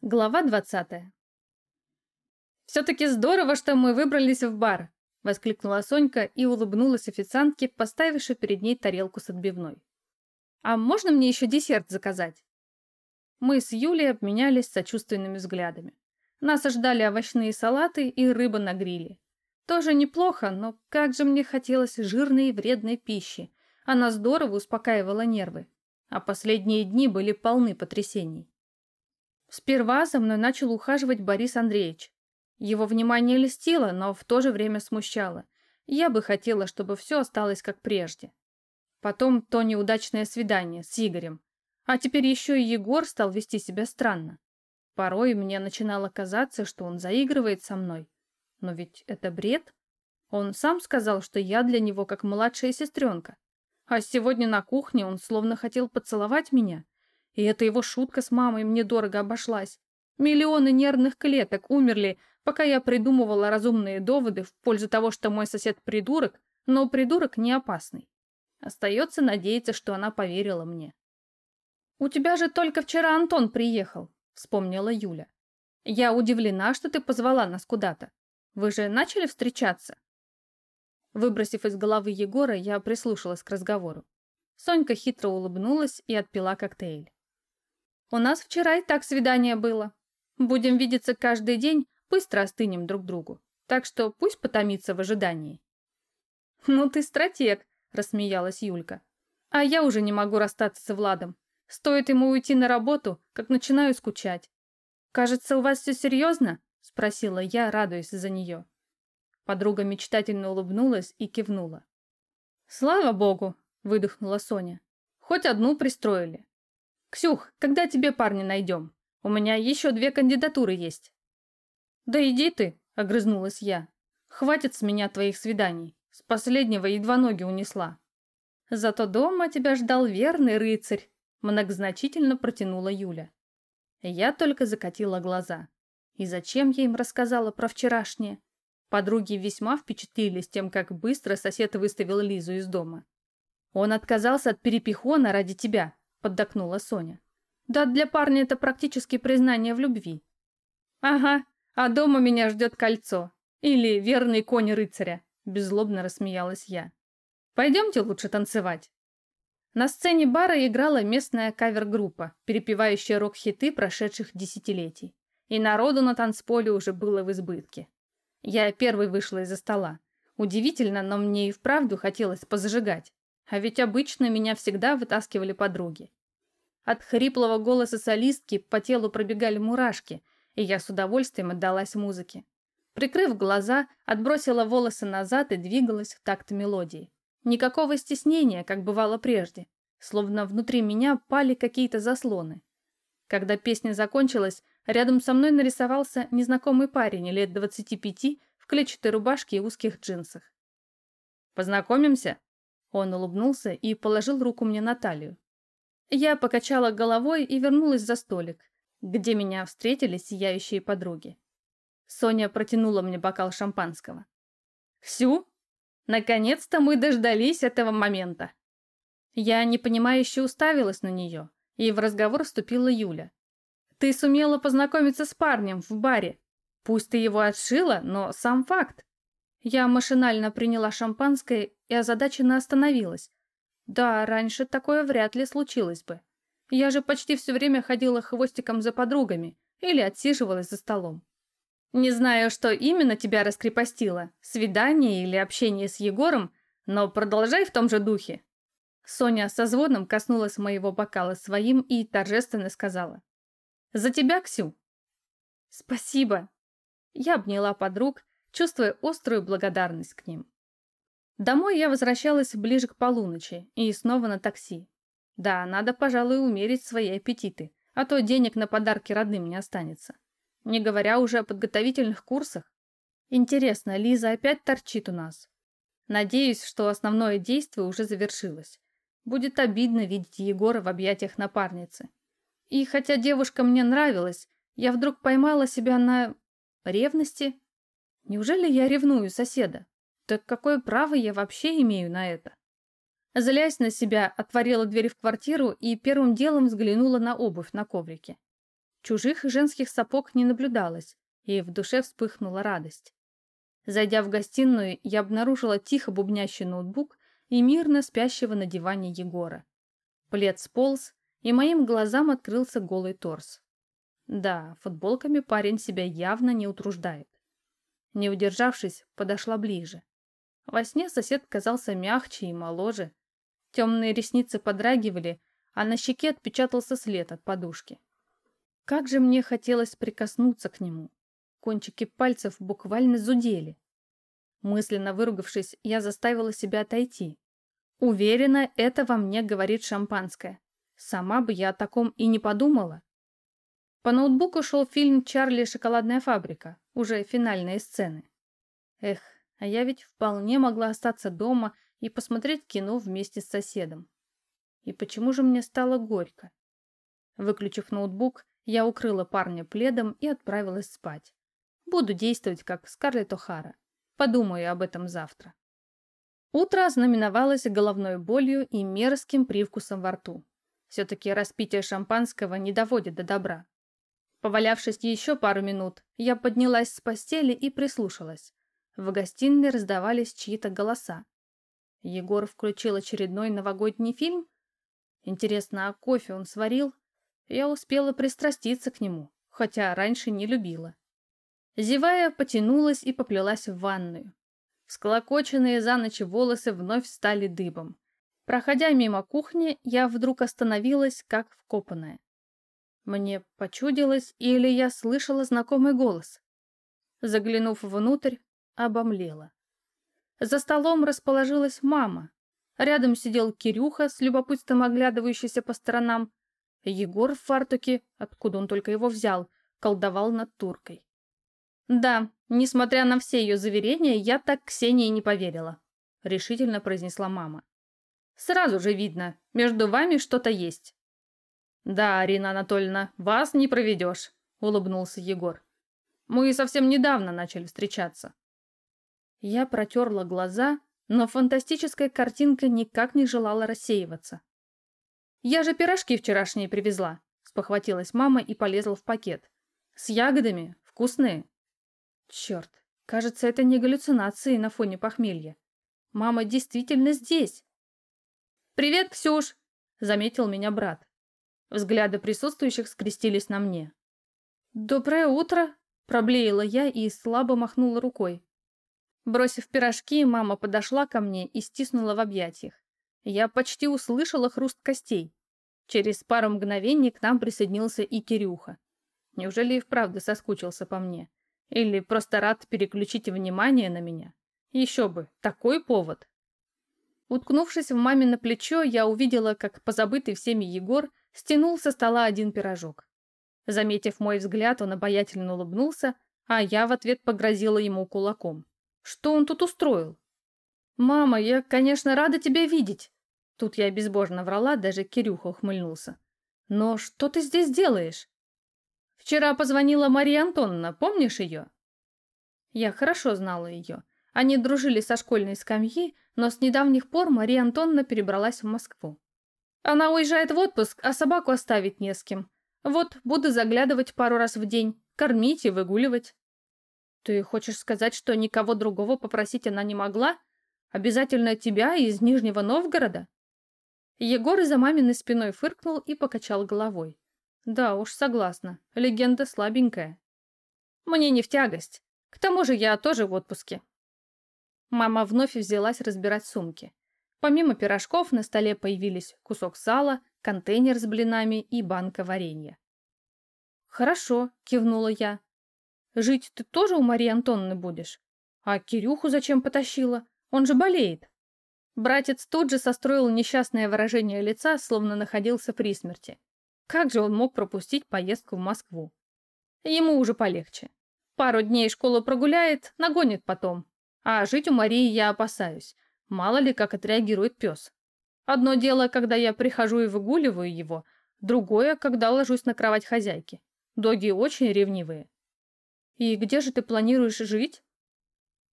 Глава 20. «Все-таки здорово, что мы выбрались в бар!» — воскликнула Сонька и улыбнулась официантке, поставившей перед ней тарелку с отбивной. «А можно мне еще десерт заказать?» Мы с Юлей обменялись сочувственными взглядами. Нас ожидали овощные салаты и рыба на гриле. Тоже неплохо, но как же мне хотелось жирной и вредной пищи. Она здорово успокаивала нервы. А последние дни были полны потрясений. Сперва за мной начал ухаживать Борис Андреевич. Его внимание льстило, но в то же время смущало. Я бы хотела, чтобы все осталось как прежде. Потом то неудачное свидание с Игорем. А теперь еще и Егор стал вести себя странно. Порой мне начинало казаться, что он заигрывает со мной. Но ведь это бред. Он сам сказал, что я для него как младшая сестренка. А сегодня на кухне он словно хотел поцеловать меня. И эта его шутка с мамой мне дорого обошлась. Миллионы нервных клеток умерли, пока я придумывала разумные доводы в пользу того, что мой сосед придурок, но придурок не опасный. Остается надеяться, что она поверила мне. «У тебя же только вчера Антон приехал», — вспомнила Юля. «Я удивлена, что ты позвала нас куда-то. Вы же начали встречаться?» Выбросив из головы Егора, я прислушалась к разговору. Сонька хитро улыбнулась и отпила коктейль. У нас вчера и так свидание было. Будем видеться каждый день, быстро остынем друг другу. Так что пусть потомится в ожидании. Ну ты стратег, рассмеялась Юлька. А я уже не могу расстаться с Владом. Стоит ему уйти на работу, как начинаю скучать. Кажется, у вас все серьезно? Спросила я, радуясь за нее. Подруга мечтательно улыбнулась и кивнула. «Слава богу!» – выдохнула Соня. «Хоть одну пристроили. «Ксюх, когда тебе парня найдем? У меня еще две кандидатуры есть». «Да иди ты», — огрызнулась я. «Хватит с меня твоих свиданий. С последнего едва ноги унесла». «Зато дома тебя ждал верный рыцарь», — многозначительно протянула Юля. Я только закатила глаза. И зачем я им рассказала про вчерашнее? Подруги весьма впечатлились тем, как быстро сосед выставил Лизу из дома. Он отказался от перепихона ради тебя, – поддакнула Соня. «Да для парня это практически признание в любви». «Ага, а дома меня ждет кольцо. Или верный конь рыцаря», – беззлобно рассмеялась я. «Пойдемте лучше танцевать». На сцене бара играла местная кавер-группа, перепевающая рок-хиты прошедших десятилетий. И народу на танцполе уже было в избытке. Я первой вышла из-за стола. Удивительно, но мне и вправду хотелось позажигать. А ведь обычно меня всегда вытаскивали подруги. От хриплого голоса солистки по телу пробегали мурашки, и я с удовольствием отдалась музыке. Прикрыв глаза, отбросила волосы назад и двигалась в такт мелодии. Никакого стеснения, как бывало прежде, словно внутри меня пали какие-то заслоны. Когда песня закончилась, рядом со мной нарисовался незнакомый парень лет 25 в клетчатой рубашке и узких джинсах. «Познакомимся?» Он улыбнулся и положил руку мне на талию. Я покачала головой и вернулась за столик, где меня встретили сияющие подруги. Соня протянула мне бокал шампанского. «Ксю, наконец-то мы дождались этого момента!» Я непонимающе уставилась на нее, и в разговор вступила Юля. «Ты сумела познакомиться с парнем в баре. Пусть ты его отшила, но сам факт. Я машинально приняла шампанское и озадаченно остановилась. Да, раньше такое вряд ли случилось бы. Я же почти все время ходила хвостиком за подругами или отсиживалась за столом. Не знаю, что именно тебя раскрепостило, свидание или общение с Егором, но продолжай в том же духе. Соня со звоном коснулась моего бокала своим и торжественно сказала. «За тебя, Ксю!» «Спасибо!» Я обняла подруг чувствуя острую благодарность к ним. Домой я возвращалась ближе к полуночи и снова на такси. Да, надо, пожалуй, умерить свои аппетиты, а то денег на подарки родным не останется. Не говоря уже о подготовительных курсах. Интересно, Лиза опять торчит у нас? Надеюсь, что основное действие уже завершилось. Будет обидно видеть Егора в объятиях напарницы. И хотя девушка мне нравилась, я вдруг поймала себя на ревности Неужели я ревную соседа? Так какое право я вообще имею на это? Злясь на себя, отворила дверь в квартиру и первым делом взглянула на обувь на коврике. Чужих женских сапог не наблюдалось, и в душе вспыхнула радость. Зайдя в гостиную, я обнаружила тихо бубнящий ноутбук и мирно спящего на диване Егора. Плед сполз, и моим глазам открылся голый торс. Да, футболками парень себя явно не утруждает. Не удержавшись, подошла ближе. Во сне сосед казался мягче и моложе. Темные ресницы подрагивали, а на щеке отпечатался след от подушки. Как же мне хотелось прикоснуться к нему. Кончики пальцев буквально зудели. Мысленно выругавшись, я заставила себя отойти. Уверена, это во мне говорит шампанское. Сама бы я о таком и не подумала. По ноутбуку шел фильм «Чарли. Шоколадная фабрика», уже финальные сцены. Эх, а я ведь вполне могла остаться дома и посмотреть кино вместе с соседом. И почему же мне стало горько? Выключив ноутбук, я укрыла парня пледом и отправилась спать. Буду действовать как Скарлетт О'Хара. Подумаю об этом завтра. Утро ознаменовалось головной болью и мерзким привкусом во рту. Все-таки распитие шампанского не доводит до добра. Повалявшись еще пару минут, я поднялась с постели и прислушалась. В гостиной раздавались чьи-то голоса. Егор включил очередной новогодний фильм? Интересно, а кофе он сварил? Я успела пристраститься к нему, хотя раньше не любила. Зевая, потянулась и поплелась в ванную. Всколокоченные за ночь волосы вновь стали дыбом. Проходя мимо кухни, я вдруг остановилась, как вкопанная. Мне почудилось, или я слышала знакомый голос. Заглянув внутрь, обомлела. За столом расположилась мама. Рядом сидел Кирюха, с любопытством оглядывающийся по сторонам. Егор в фартуке, откуда он только его взял, колдовал над туркой. «Да, несмотря на все ее заверения, я так Ксении не поверила», — решительно произнесла мама. «Сразу же видно, между вами что-то есть». «Да, Арина Анатольевна, вас не проведешь», — улыбнулся Егор. «Мы совсем недавно начали встречаться». Я протерла глаза, но фантастическая картинка никак не желала рассеиваться. «Я же пирожки вчерашние привезла», — спохватилась мама и полезла в пакет. «С ягодами, вкусные». Черт, кажется, это не галлюцинации на фоне похмелья. Мама действительно здесь. «Привет, Ксюш!» — заметил меня брат. Взгляды присутствующих скрестились на мне. «Доброе утро!» — проблеяла я и слабо махнула рукой. Бросив пирожки, мама подошла ко мне и стиснула в объятиях. Я почти услышала хруст костей. Через пару мгновений к нам присоединился и Кирюха. Неужели и вправду соскучился по мне? Или просто рад переключить внимание на меня. Еще бы, такой повод. Уткнувшись в мамино плечо, я увидела, как позабытый всеми Егор стянул со стола один пирожок. Заметив мой взгляд, он обаятельно улыбнулся, а я в ответ погрозила ему кулаком. Что он тут устроил? «Мама, я, конечно, рада тебя видеть!» Тут я безбожно врала, даже Кирюха ухмыльнулся. «Но что ты здесь делаешь?» Вчера позвонила Мария Антоновна, помнишь ее?» Я хорошо знала ее. Они дружили со школьной скамьи, но с недавних пор Мария Антоновна перебралась в Москву. Она уезжает в отпуск, а собаку оставить не с кем. Вот, буду заглядывать пару раз в день, кормить и выгуливать. Ты хочешь сказать, что никого другого попросить она не могла? Обязательно тебя из Нижнего Новгорода? Егор за маминой спиной фыркнул и покачал головой. Да уж, согласна. Легенда слабенькая. Мне не в тягость. К тому же я тоже в отпуске. Мама вновь взялась разбирать сумки. Помимо пирожков на столе появились кусок сала, контейнер с блинами и банка варенья. «Хорошо», — кивнула я. «Жить ты тоже у Марии Антонны будешь? А Кирюху зачем потащила? Он же болеет». Братец тут же состроил несчастное выражение лица, словно находился при смерти. Как же он мог пропустить поездку в Москву? Ему уже полегче. Пару дней школу прогуляет, нагонит потом. А жить у Марии я опасаюсь. Мало ли, как отреагирует пес. Одно дело, когда я прихожу и выгуливаю его, другое, когда ложусь на кровать хозяйки. Доги очень ревнивые. «И где же ты планируешь жить?»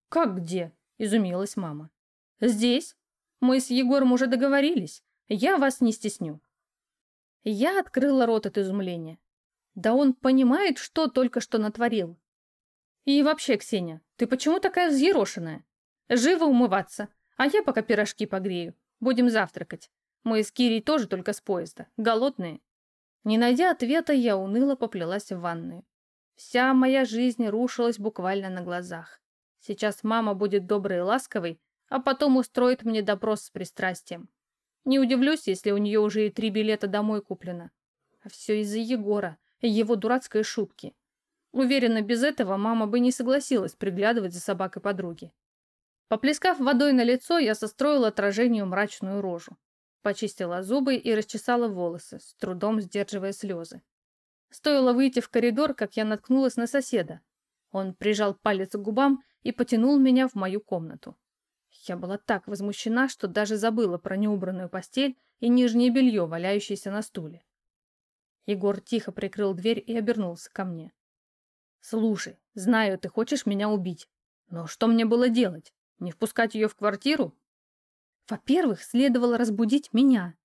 «Как где?» – изумилась мама. «Здесь. Мы с Егором уже договорились. Я вас не стесню. Я открыла рот от изумления. Да он понимает, что только что натворил. И вообще, Ксения, ты почему такая взъерошенная? Живо умываться, а я пока пирожки погрею. Будем завтракать. Мы с Кирей тоже только с поезда. Голодные. Не найдя ответа, я уныло поплелась в ванную. Вся моя жизнь рушилась буквально на глазах. Сейчас мама будет доброй и ласковой, а потом устроит мне допрос с пристрастием. Не удивлюсь, если у нее уже и три билета домой куплено. А все из-за Егора и его дурацкой шутки. Уверена, без этого мама бы не согласилась приглядывать за собакой подруги. Поплескав водой на лицо, я состроила отражению мрачную рожу. Почистила зубы и расчесала волосы, с трудом сдерживая слезы. Стоило выйти в коридор, как я наткнулась на соседа. Он прижал палец к губам и потянул меня в мою комнату. Я была так возмущена, что даже забыла про неубранную постель и нижнее белье, валяющееся на стуле. Егор тихо прикрыл дверь и обернулся ко мне. «Слушай, знаю, ты хочешь меня убить. Но что мне было делать? Не впускать ее в квартиру?» «Во-первых, следовало разбудить меня.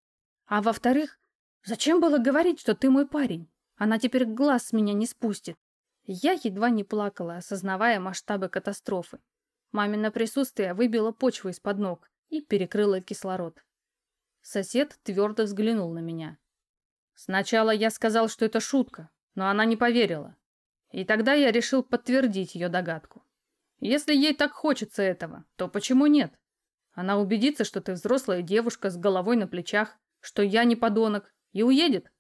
А во-вторых, зачем было говорить, что ты мой парень? Она теперь глаз с меня не спустит». Я едва не плакала, осознавая масштабы катастрофы. Мамино присутствие выбило почву из-под ног и перекрыло кислород. Сосед твердо взглянул на меня. Сначала я сказал, что это шутка, но она не поверила. И тогда я решил подтвердить ее догадку. Если ей так хочется этого, то почему нет? Она убедится, что ты взрослая девушка с головой на плечах, что я не подонок, и уедет.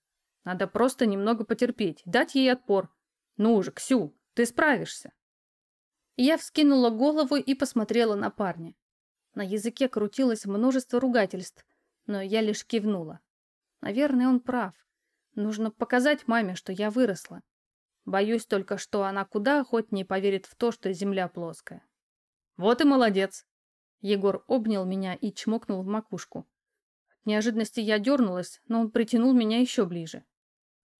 Надо просто немного потерпеть, дать ей отпор. Ну уже, Ксю, ты справишься. Я вскинула голову и посмотрела на парня. На языке крутилось множество ругательств, но я лишь кивнула. Наверное, он прав. Нужно показать маме, что я выросла. Боюсь только, что она куда охотнее поверит в то, что земля плоская. Вот и молодец. Егор обнял меня и чмокнул в макушку. От неожиданности я дернулась, но он притянул меня еще ближе.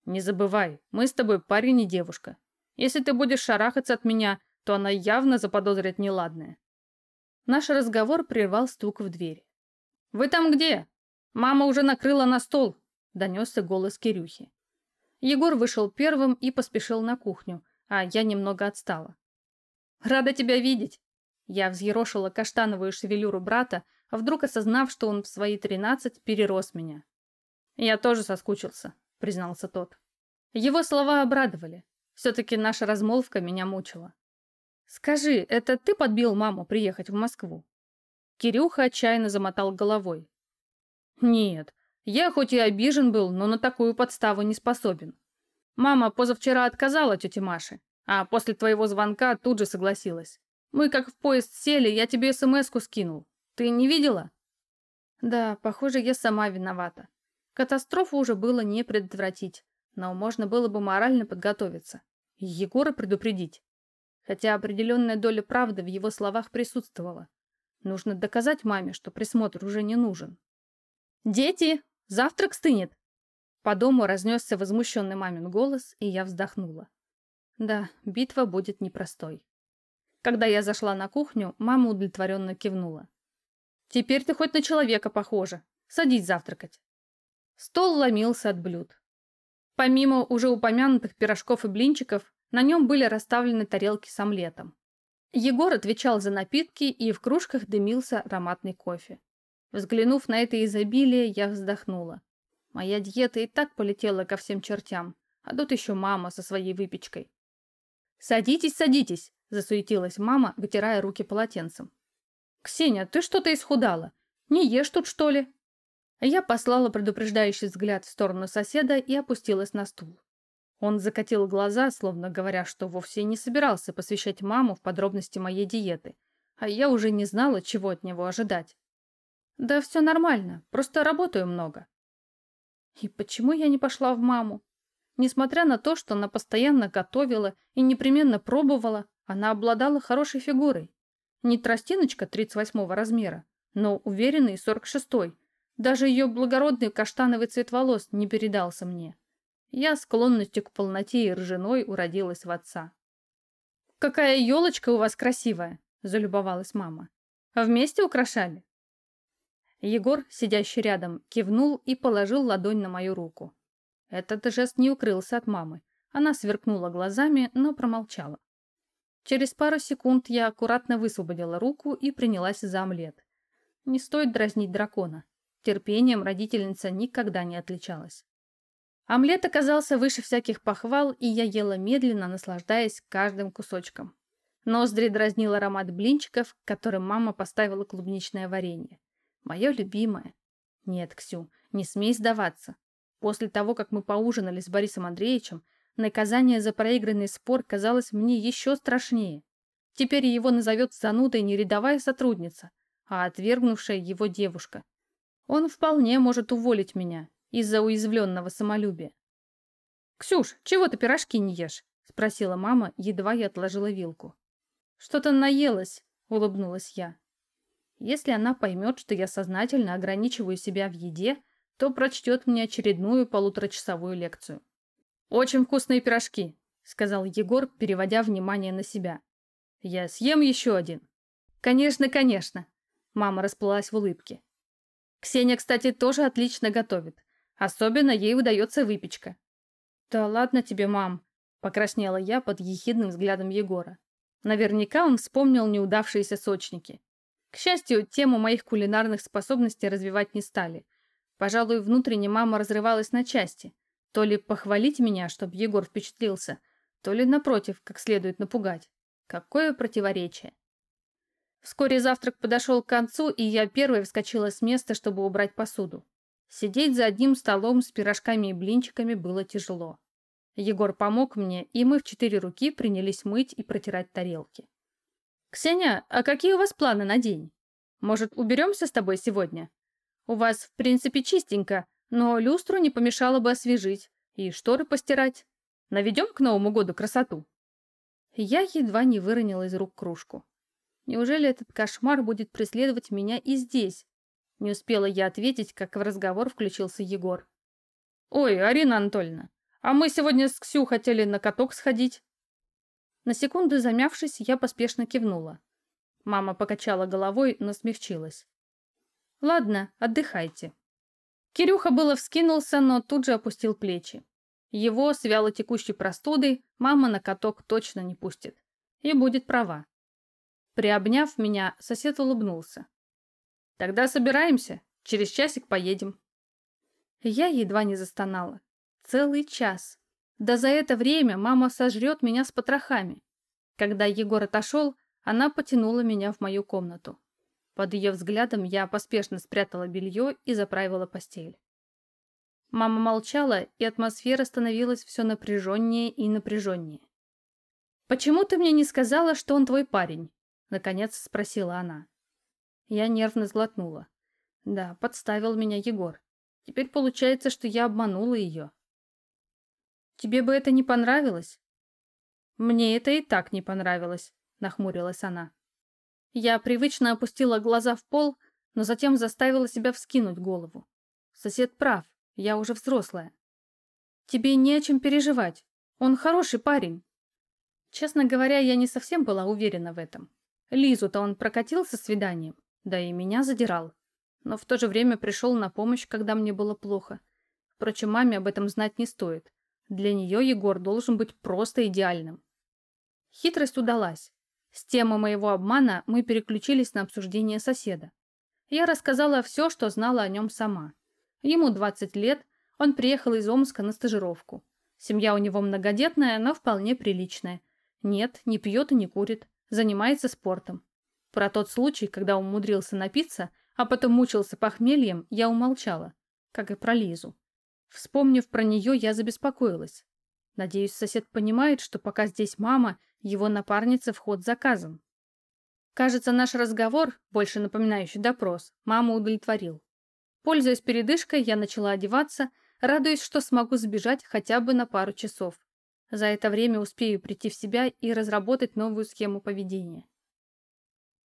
Не забывай, мы с тобой парень и девушка. Если ты будешь шарахаться от меня, то она явно заподозрит неладное. Наш разговор прервал стук в дверь. «Вы там где? Мама уже накрыла на стол!» – донесся голос Кирюхи. Егор вышел первым и поспешил на кухню, а я немного отстала. «Рада тебя видеть!» Я взъерошила каштановую шевелюру брата, а вдруг осознав, что он в свои тринадцать перерос меня. «Я тоже соскучился», — признался тот. Его слова обрадовали. Все-таки наша размолвка меня мучила. «Скажи, это ты подбил маму приехать в Москву?» Кирюха отчаянно замотал головой. «Нет, я хоть и обижен был, но на такую подставу не способен. Мама позавчера отказала тете Маше, а после твоего звонка тут же согласилась. Мы как в поезд сели, я тебе смс-ку скинул. Ты не видела?» «Да, похоже, я сама виновата. Катастрофу уже было не предотвратить, но можно было бы морально подготовиться. Егора предупредить хотя определенная доля правды в его словах присутствовала. Нужно доказать маме, что присмотр уже не нужен. «Дети, завтрак стынет!» По дому разнесся возмущенный мамин голос, и я вздохнула. Да, битва будет непростой. Когда я зашла на кухню, мама удовлетворенно кивнула. «Теперь ты хоть на человека похожа. Садись завтракать». Стол ломился от блюд. Помимо уже упомянутых пирожков и блинчиков, на нем были расставлены тарелки с омлетом. Егор отвечал за напитки, и в кружках дымился ароматный кофе. Взглянув на это изобилие, я вздохнула. Моя диета и так полетела ко всем чертям, а тут еще мама со своей выпечкой. «Садитесь, садитесь!» – засуетилась мама, вытирая руки полотенцем. «Ксения, ты что-то исхудала? Не ешь тут, что ли?» Я послала предупреждающий взгляд в сторону соседа и опустилась на стул. Он закатил глаза, словно говоря, что вовсе не собирался посвящать маму в подробности моей диеты, а я уже не знала, чего от него ожидать. «Да все нормально, просто работаю много». И почему я не пошла в маму? Несмотря на то, что она постоянно готовила и непременно пробовала, она обладала хорошей фигурой. Не тростиночка 38 размера, но уверенный 46-й. Даже ее благородный каштановый цвет волос не передался мне. Я склонностью к полноте и ржаной уродилась в отца. «Какая елочка у вас красивая!» – залюбовалась мама. «А вместе украшали?» Егор, сидящий рядом, кивнул и положил ладонь на мою руку. Этот жест не укрылся от мамы. Она сверкнула глазами, но промолчала. Через пару секунд я аккуратно высвободила руку и принялась за омлет. Не стоит дразнить дракона. Терпением родительница никогда не отличалась. Омлет оказался выше всяких похвал, и я ела медленно, наслаждаясь каждым кусочком. Ноздри дразнил аромат блинчиков, которым мама поставила клубничное варенье. Мое любимое. Нет, Ксю, не смей сдаваться. После того, как мы поужинали с Борисом Андреевичем, наказание за проигранный спор казалось мне еще страшнее. Теперь его назовет занудой не рядовая сотрудница, а отвергнувшая его девушка. Он вполне может уволить меня, из-за уязвленного самолюбия. «Ксюш, чего ты пирожки не ешь?» — спросила мама, едва я отложила вилку. «Что-то наелась», — улыбнулась я. Если она поймет, что я сознательно ограничиваю себя в еде, то прочтет мне очередную полуторачасовую лекцию. «Очень вкусные пирожки», — сказал Егор, переводя внимание на себя. «Я съем еще один». «Конечно, конечно», — мама расплылась в улыбке. «Ксения, кстати, тоже отлично готовит. Особенно ей удается выпечка. «Да ладно тебе, мам», — покраснела я под ехидным взглядом Егора. Наверняка он вспомнил неудавшиеся сочники. К счастью, тему моих кулинарных способностей развивать не стали. Пожалуй, внутренне мама разрывалась на части. То ли похвалить меня, чтобы Егор впечатлился, то ли, напротив, как следует напугать. Какое противоречие. Вскоре завтрак подошел к концу, и я первой вскочила с места, чтобы убрать посуду. Сидеть за одним столом с пирожками и блинчиками было тяжело. Егор помог мне, и мы в четыре руки принялись мыть и протирать тарелки. «Ксения, а какие у вас планы на день? Может, уберемся с тобой сегодня? У вас, в принципе, чистенько, но люстру не помешало бы освежить и шторы постирать. Наведем к Новому году красоту?» Я едва не выронила из рук кружку. Неужели этот кошмар будет преследовать меня и здесь, не успела я ответить, как в разговор включился Егор. «Ой, Арина Анатольевна, а мы сегодня с Ксю хотели на каток сходить». На секунду замявшись, я поспешно кивнула. Мама покачала головой, но смягчилась. «Ладно, отдыхайте». Кирюха было вскинулся, но тут же опустил плечи. Его с вялотекущей простудой мама на каток точно не пустит. И будет права. Приобняв меня, сосед улыбнулся. Тогда собираемся. Через часик поедем. Я едва не застонала. Целый час. Да за это время мама сожрет меня с потрохами. Когда Егор отошел, она потянула меня в мою комнату. Под ее взглядом я поспешно спрятала белье и заправила постель. Мама молчала, и атмосфера становилась все напряженнее и напряженнее. «Почему ты мне не сказала, что он твой парень?» — наконец спросила она. Я нервно сглотнула. Да, подставил меня Егор. Теперь получается, что я обманула ее. Тебе бы это не понравилось? Мне это и так не понравилось, нахмурилась она. Я привычно опустила глаза в пол, но затем заставила себя вскинуть голову. Сосед прав, я уже взрослая. Тебе не о чем переживать. Он хороший парень. Честно говоря, я не совсем была уверена в этом. Лизу-то он прокатил со свиданием. Да и меня задирал. Но в то же время пришел на помощь, когда мне было плохо. Впрочем, маме об этом знать не стоит. Для нее Егор должен быть просто идеальным. Хитрость удалась. С темы моего обмана мы переключились на обсуждение соседа. Я рассказала все, что знала о нем сама. Ему 20 лет, он приехал из Омска на стажировку. Семья у него многодетная, но вполне приличная. Нет, не пьет и не курит, занимается спортом. Про тот случай, когда умудрился напиться, а потом мучился похмельем, я умолчала, как и про Лизу. Вспомнив про нее, я забеспокоилась. Надеюсь, сосед понимает, что пока здесь мама, его напарница вход заказан. Кажется, наш разговор, больше напоминающий допрос, мама удовлетворил. Пользуясь передышкой, я начала одеваться, радуясь, что смогу сбежать хотя бы на пару часов. За это время успею прийти в себя и разработать новую схему поведения.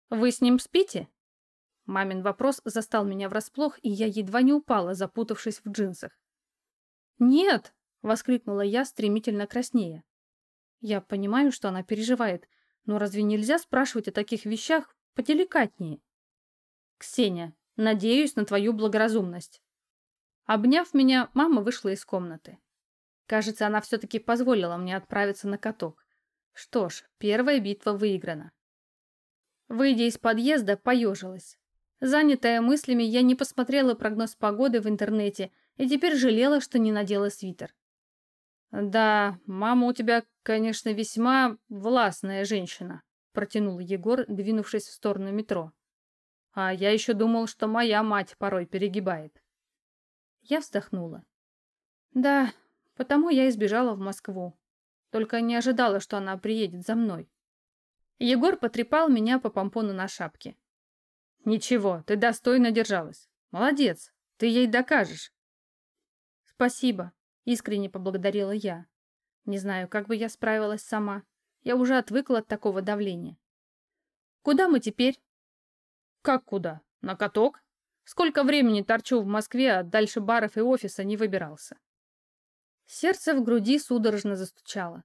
«Вы с ним спите?» Мамин вопрос застал меня врасплох, и я едва не упала, запутавшись в джинсах. «Нет!» — воскликнула я, стремительно краснея. Я понимаю, что она переживает, но разве нельзя спрашивать о таких вещах поделикатнее? «Ксения, надеюсь на твою благоразумность». Обняв меня, мама вышла из комнаты. Кажется, она все-таки позволила мне отправиться на каток. Что ж, первая битва выиграна. Выйдя из подъезда, поежилась. Занятая мыслями, я не посмотрела прогноз погоды в интернете и теперь жалела, что не надела свитер. «Да, мама у тебя, конечно, весьма властная женщина», протянул Егор, двинувшись в сторону метро. «А я еще думал, что моя мать порой перегибает». Я вздохнула. «Да, потому я избежала в Москву. Только не ожидала, что она приедет за мной. Егор потрепал меня по помпону на шапке. «Ничего, ты достойно держалась. Молодец, ты ей докажешь». «Спасибо», — искренне поблагодарила я. Не знаю, как бы я справилась сама. Я уже отвыкла от такого давления. «Куда мы теперь?» «Как куда? На каток? Сколько времени торчу в Москве, а дальше баров и офиса не выбирался». Сердце в груди судорожно застучало.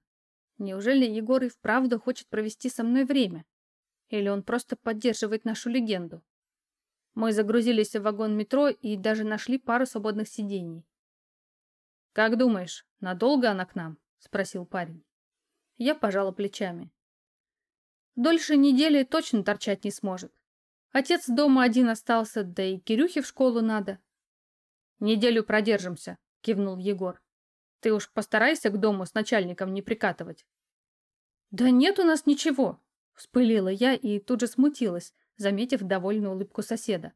Неужели Егор и вправду хочет провести со мной время? Или он просто поддерживает нашу легенду? Мы загрузились в вагон метро и даже нашли пару свободных сидений. «Как думаешь, надолго она к нам?» – спросил парень. Я пожала плечами. Дольше недели точно торчать не сможет. Отец дома один остался, да и Кирюхе в школу надо. «Неделю продержимся», – кивнул Егор. Ты уж постарайся к дому с начальником не прикатывать. Да нет у нас ничего, вспылила я и тут же смутилась, заметив довольную улыбку соседа.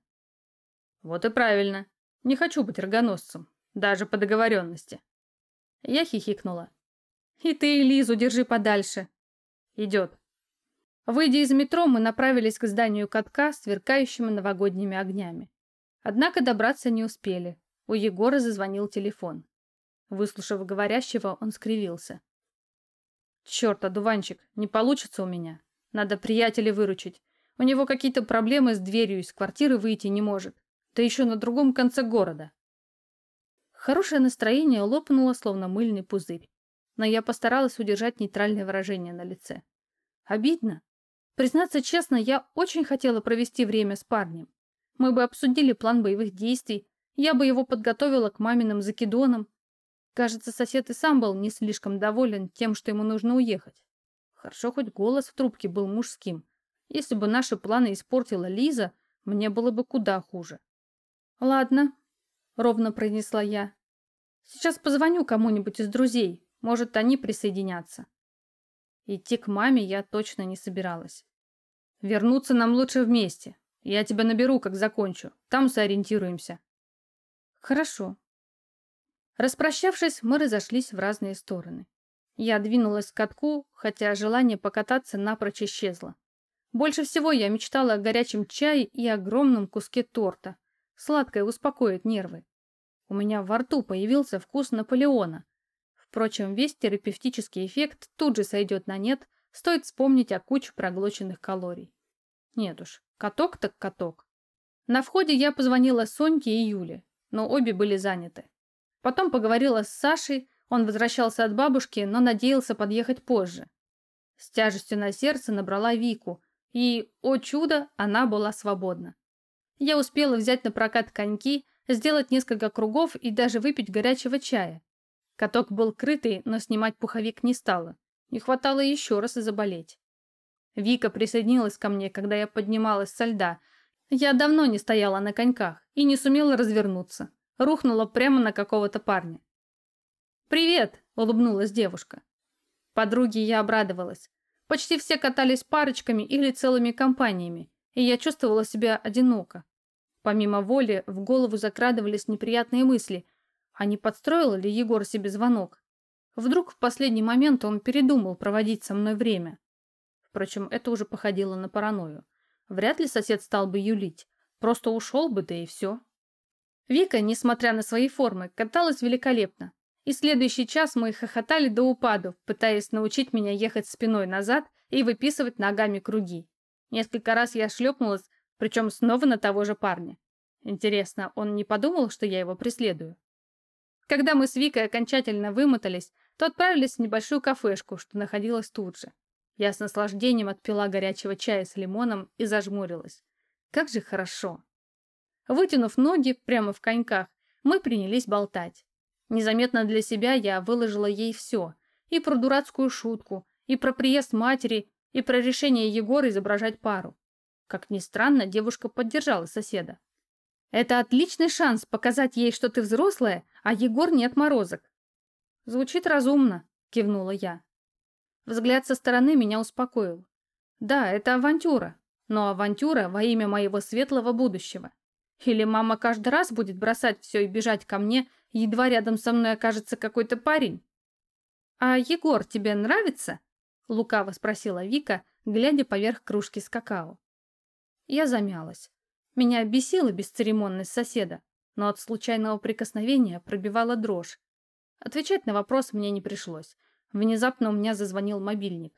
Вот и правильно. Не хочу быть рогоносцем, даже по договоренности. Я хихикнула. И ты, Лизу, держи подальше. Идет. Выйдя из метро, мы направились к зданию катка, сверкающими новогодними огнями. Однако добраться не успели. У Егора зазвонил телефон. Выслушав говорящего, он скривился. «Черт, одуванчик, не получится у меня. Надо приятеля выручить. У него какие-то проблемы с дверью, из квартиры выйти не может. Да еще на другом конце города». Хорошее настроение лопнуло, словно мыльный пузырь. Но я постаралась удержать нейтральное выражение на лице. Обидно. Признаться честно, я очень хотела провести время с парнем. Мы бы обсудили план боевых действий, я бы его подготовила к маминым закидонам, Кажется, сосед и сам был не слишком доволен тем, что ему нужно уехать. Хорошо, хоть голос в трубке был мужским. Если бы наши планы испортила Лиза, мне было бы куда хуже. «Ладно», — ровно произнесла я. «Сейчас позвоню кому-нибудь из друзей. Может, они присоединятся». Идти к маме я точно не собиралась. «Вернуться нам лучше вместе. Я тебя наберу, как закончу. Там сориентируемся». «Хорошо», Распрощавшись, мы разошлись в разные стороны. Я двинулась к катку, хотя желание покататься напрочь исчезло. Больше всего я мечтала о горячем чае и огромном куске торта. Сладкое успокоит нервы. У меня во рту появился вкус Наполеона. Впрочем, весь терапевтический эффект тут же сойдет на нет, стоит вспомнить о куче проглоченных калорий. Нет уж, каток так каток. На входе я позвонила Соньке и Юле, но обе были заняты. Потом поговорила с Сашей, он возвращался от бабушки, но надеялся подъехать позже. С тяжестью на сердце набрала Вику, и, о чудо, она была свободна. Я успела взять на прокат коньки, сделать несколько кругов и даже выпить горячего чая. Каток был крытый, но снимать пуховик не стала. Не хватало еще раз и заболеть. Вика присоединилась ко мне, когда я поднималась со льда. Я давно не стояла на коньках и не сумела развернуться рухнула прямо на какого-то парня. «Привет!» – улыбнулась девушка. Подруге я обрадовалась. Почти все катались парочками или целыми компаниями, и я чувствовала себя одиноко. Помимо воли, в голову закрадывались неприятные мысли. А не подстроил ли Егор себе звонок? Вдруг в последний момент он передумал проводить со мной время. Впрочем, это уже походило на паранойю. Вряд ли сосед стал бы юлить. Просто ушел бы, да и все. Вика, несмотря на свои формы, каталась великолепно. И следующий час мы хохотали до упаду, пытаясь научить меня ехать спиной назад и выписывать ногами круги. Несколько раз я шлепнулась, причем снова на того же парня. Интересно, он не подумал, что я его преследую? Когда мы с Викой окончательно вымотались, то отправились в небольшую кафешку, что находилась тут же. Я с наслаждением отпила горячего чая с лимоном и зажмурилась. Как же хорошо. Вытянув ноги прямо в коньках, мы принялись болтать. Незаметно для себя я выложила ей все. И про дурацкую шутку, и про приезд матери, и про решение Егора изображать пару. Как ни странно, девушка поддержала соседа. Это отличный шанс показать ей, что ты взрослая, а Егор не отморозок. Звучит разумно, кивнула я. Взгляд со стороны меня успокоил. Да, это авантюра, но авантюра во имя моего светлого будущего. Или мама каждый раз будет бросать все и бежать ко мне, едва рядом со мной окажется какой-то парень? «А Егор тебе нравится?» — лукаво спросила Вика, глядя поверх кружки с какао. Я замялась. Меня бесила бесцеремонность соседа, но от случайного прикосновения пробивала дрожь. Отвечать на вопрос мне не пришлось. Внезапно у меня зазвонил мобильник.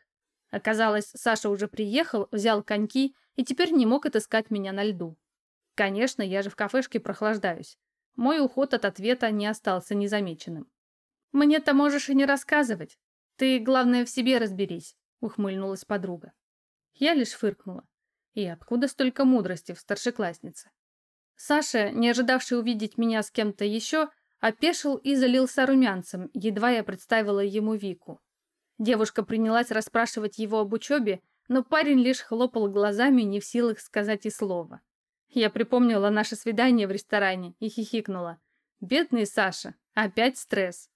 Оказалось, Саша уже приехал, взял коньки и теперь не мог отыскать меня на льду. Конечно, я же в кафешке прохлаждаюсь. Мой уход от ответа не остался незамеченным. «Мне-то можешь и не рассказывать. Ты, главное, в себе разберись», — ухмыльнулась подруга. Я лишь фыркнула. И откуда столько мудрости в старшекласснице? Саша, не ожидавший увидеть меня с кем-то еще, опешил и залился румянцем, едва я представила ему Вику. Девушка принялась расспрашивать его об учебе, но парень лишь хлопал глазами, не в силах сказать и слова. Я припомнила наше свидание в ресторане и хихикнула. Бедный Саша, опять стресс.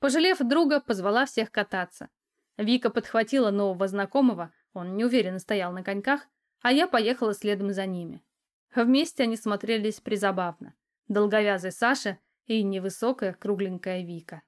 Пожалев друга, позвала всех кататься. Вика подхватила нового знакомого, он неуверенно стоял на коньках, а я поехала следом за ними. Вместе они смотрелись призабавно. Долговязый Саша и невысокая кругленькая Вика.